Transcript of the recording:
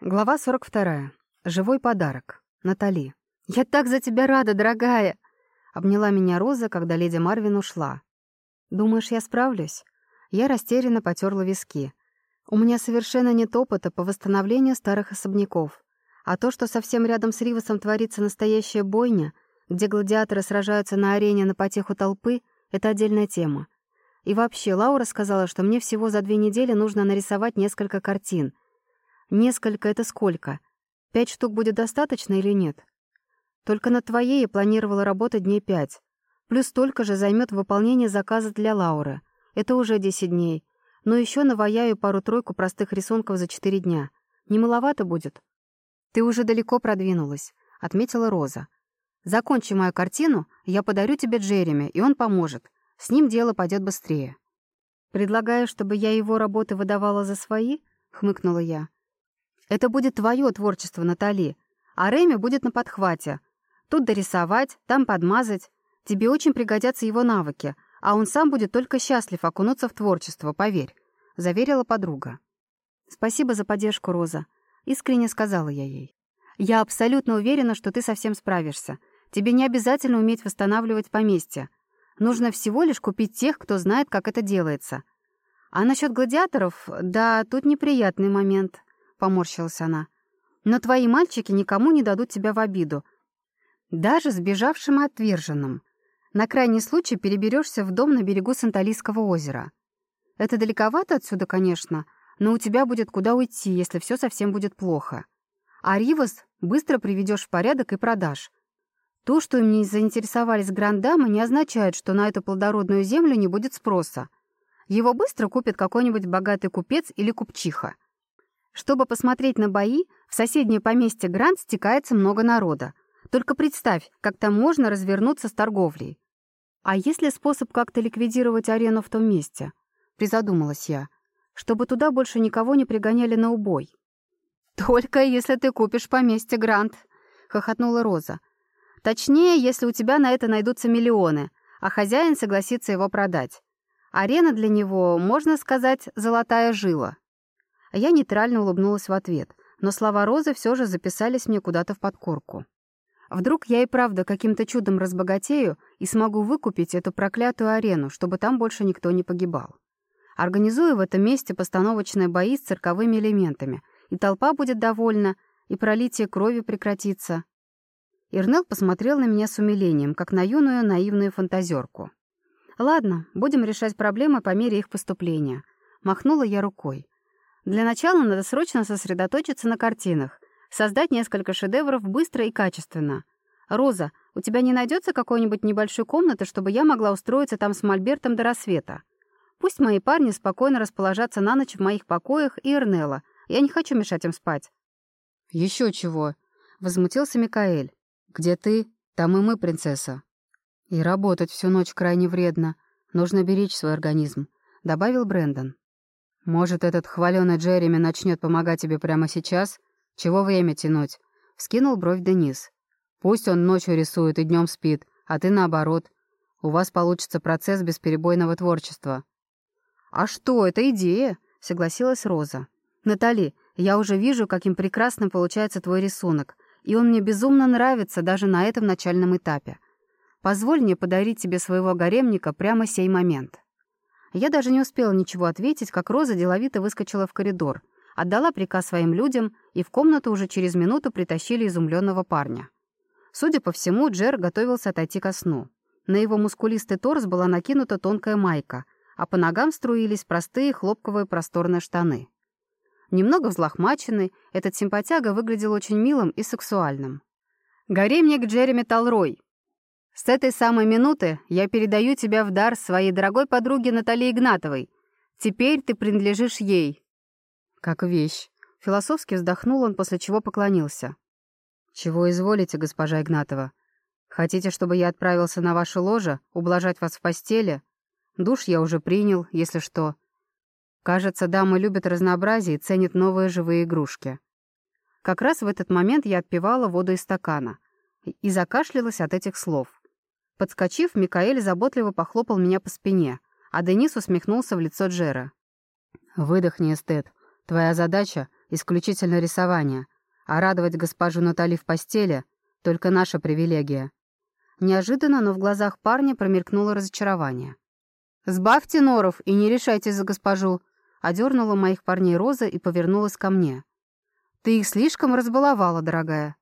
Глава 42. Живой подарок. Натали. «Я так за тебя рада, дорогая!» Обняла меня Роза, когда леди Марвин ушла. «Думаешь, я справлюсь?» Я растерянно потерла виски. У меня совершенно нет опыта по восстановлению старых особняков. А то, что совсем рядом с Ривасом творится настоящая бойня, где гладиаторы сражаются на арене на потеху толпы, это отдельная тема. И вообще, Лаура сказала, что мне всего за две недели нужно нарисовать несколько картин — Несколько — это сколько? Пять штук будет достаточно или нет? Только на твоей я планировала работать дней пять. Плюс столько же займет выполнение заказа для Лауры. Это уже десять дней. Но еще наваяю пару-тройку простых рисунков за четыре дня. Не маловато будет? Ты уже далеко продвинулась, — отметила Роза. Закончи мою картину, я подарю тебе Джереми, и он поможет. С ним дело пойдет быстрее. Предлагаю, чтобы я его работы выдавала за свои? — хмыкнула я. Это будет твое творчество, Натали. А Рэми будет на подхвате. Тут дорисовать, там подмазать. Тебе очень пригодятся его навыки, а он сам будет только счастлив окунуться в творчество, поверь», — заверила подруга. «Спасибо за поддержку, Роза», — искренне сказала я ей. «Я абсолютно уверена, что ты совсем справишься. Тебе не обязательно уметь восстанавливать поместье. Нужно всего лишь купить тех, кто знает, как это делается. А насчет гладиаторов, да, тут неприятный момент. — поморщилась она. «Но твои мальчики никому не дадут тебя в обиду. Даже сбежавшим и отверженным. На крайний случай переберешься в дом на берегу Санталийского озера. Это далековато отсюда, конечно, но у тебя будет куда уйти, если все совсем будет плохо. А Ривас быстро приведешь в порядок и продашь. То, что им не заинтересовались грандамы, не означает, что на эту плодородную землю не будет спроса. Его быстро купит какой-нибудь богатый купец или купчиха. Чтобы посмотреть на бои, в соседнее поместье Грант стекается много народа. Только представь, как там можно развернуться с торговлей. А есть ли способ как-то ликвидировать арену в том месте? Призадумалась я. Чтобы туда больше никого не пригоняли на убой. «Только если ты купишь поместье Грант», — хохотнула Роза. «Точнее, если у тебя на это найдутся миллионы, а хозяин согласится его продать. Арена для него, можно сказать, золотая жила». А я нейтрально улыбнулась в ответ, но слова Розы все же записались мне куда-то в подкорку. Вдруг я и правда каким-то чудом разбогатею и смогу выкупить эту проклятую арену, чтобы там больше никто не погибал. Организую в этом месте постановочные бои с цирковыми элементами, и толпа будет довольна, и пролитие крови прекратится. Ирнел посмотрел на меня с умилением, как на юную наивную фантазерку. «Ладно, будем решать проблемы по мере их поступления», — махнула я рукой. Для начала надо срочно сосредоточиться на картинах, создать несколько шедевров быстро и качественно. «Роза, у тебя не найдется какой-нибудь небольшой комнаты, чтобы я могла устроиться там с Мольбертом до рассвета? Пусть мои парни спокойно расположатся на ночь в моих покоях и Эрнелла. Я не хочу мешать им спать». «Еще чего?» — возмутился Микаэль. «Где ты? Там и мы, принцесса». «И работать всю ночь крайне вредно. Нужно беречь свой организм», — добавил Брэндон. «Может, этот хваленый Джереми начнет помогать тебе прямо сейчас? Чего время тянуть?» — вскинул бровь Денис. «Пусть он ночью рисует и днем спит, а ты наоборот. У вас получится процесс бесперебойного творчества». «А что, это идея?» — согласилась Роза. «Натали, я уже вижу, каким прекрасным получается твой рисунок, и он мне безумно нравится даже на этом начальном этапе. Позволь мне подарить тебе своего гаремника прямо сей момент». Я даже не успела ничего ответить, как Роза деловито выскочила в коридор, отдала приказ своим людям, и в комнату уже через минуту притащили изумленного парня. Судя по всему, Джер готовился отойти ко сну. На его мускулистый торс была накинута тонкая майка, а по ногам струились простые хлопковые просторные штаны. Немного взлохмаченный, этот симпатяга выглядел очень милым и сексуальным. «Гаремник Джереми Талрой!» С этой самой минуты я передаю тебя в дар своей дорогой подруге Наталье Игнатовой. Теперь ты принадлежишь ей». «Как вещь», — философски вздохнул он, после чего поклонился. «Чего изволите, госпожа Игнатова? Хотите, чтобы я отправился на ваше ложе, ублажать вас в постели? Душ я уже принял, если что. Кажется, дамы любят разнообразие и ценят новые живые игрушки». Как раз в этот момент я отпивала воду из стакана и закашлялась от этих слов. Подскочив, Микаэль заботливо похлопал меня по спине, а Денис усмехнулся в лицо Джера. «Выдохни, эстет. Твоя задача исключительно рисование, а радовать госпожу Натали в постели — только наша привилегия». Неожиданно, но в глазах парня промелькнуло разочарование. «Сбавьте норов и не решайте за госпожу», — одернула моих парней Роза и повернулась ко мне. «Ты их слишком разбаловала, дорогая.